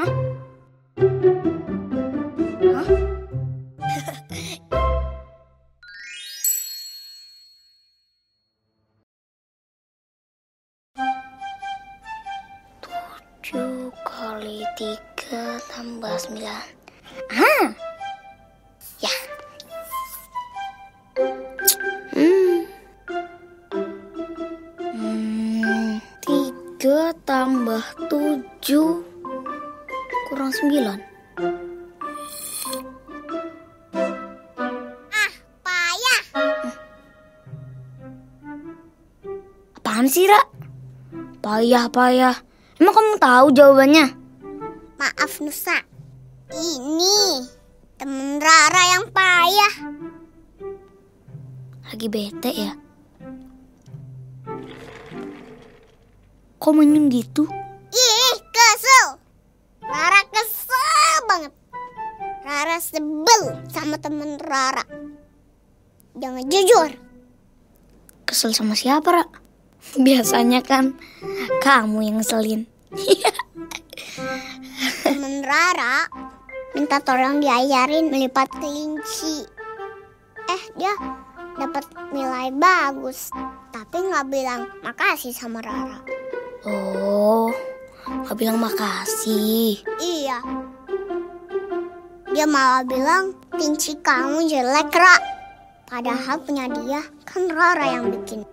Hah? Hah? Tujuh kali tiga tambah sembilan. Ah, ya. Hmm. Hmm, tiga tambah tujuh kurang sembilan. Payah. Apaan sih, Ra? Payah, payah. Emang kamu tahu jawabannya? Maaf Nusa. Ini temen Rara yang payah. Lagi bete ya? Kok menyun gitu? Sebel sama temen Rara. Jangan jujur. Kesel sama siapa, Ra? Biasanya kan kamu yang ngeselin. Temen Rara minta tolong diajarin melipat kelinci. Eh, dia dapat nilai bagus. Tapi nggak bilang makasih sama Rara. Oh, nggak bilang makasih. Iya. Dia malah bilang kelinci kamu jelek, Ra. Padahal punya dia kan Rara yang bikin.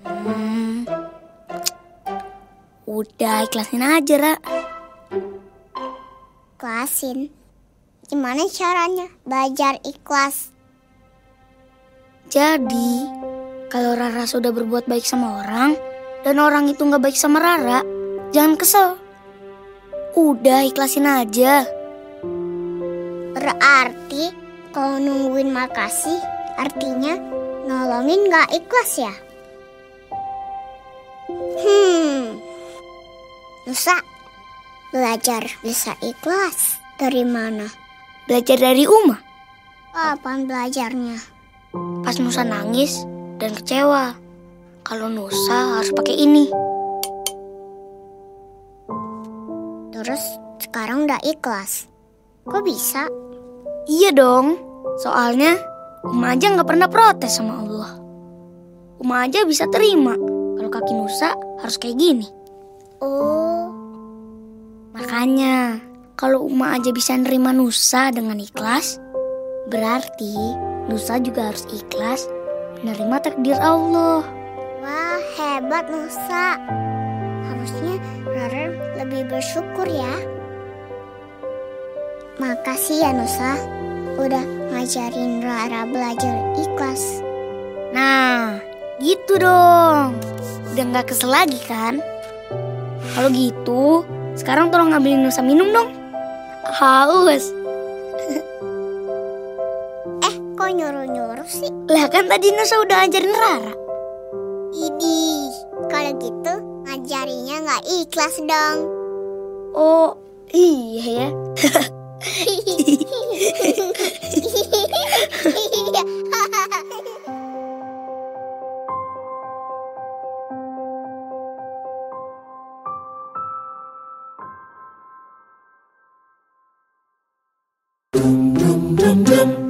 Hmm. Udah ikhlasin aja, Ra. Ikhlasin. Gimana caranya belajar ikhlas? Jadi, kalau Rara sudah berbuat baik sama orang, dan orang itu nggak baik sama Rara, jangan kesel. Udah ikhlasin aja. Berarti kalau nungguin makasih artinya nolongin gak ikhlas ya? Hmm. Nusa, belajar bisa ikhlas dari mana? Belajar dari Uma. Apaan belajarnya? Pas Nusa nangis dan kecewa. Kalau Nusa harus pakai ini. Terus sekarang udah ikhlas. Kok bisa? Iya dong. Soalnya Uma aja nggak pernah protes sama Allah. Uma aja bisa terima. Kalau kaki Nusa harus kayak gini. Oh, Makanya, kalau Uma aja bisa nerima Nusa dengan ikhlas, berarti Nusa juga harus ikhlas menerima takdir Allah. wah hebat Nusa. Harusnya Rara lebih bersyukur ya. Makasih ya Nusa, udah ngajarin Rara belajar ikhlas. Nah, gitu dong. Udah nggak kesel lagi kan? Kalau gitu, sekarang tolong ngambilin Nusa minum dong. Haus. Eh, kok nyuruh-nyuruh sih? Lah kan tadi Nusa udah ajarin Rara. Idi, kalau gitu ngajarinya nggak ikhlas dong. Oh, iya ya. dum dum dum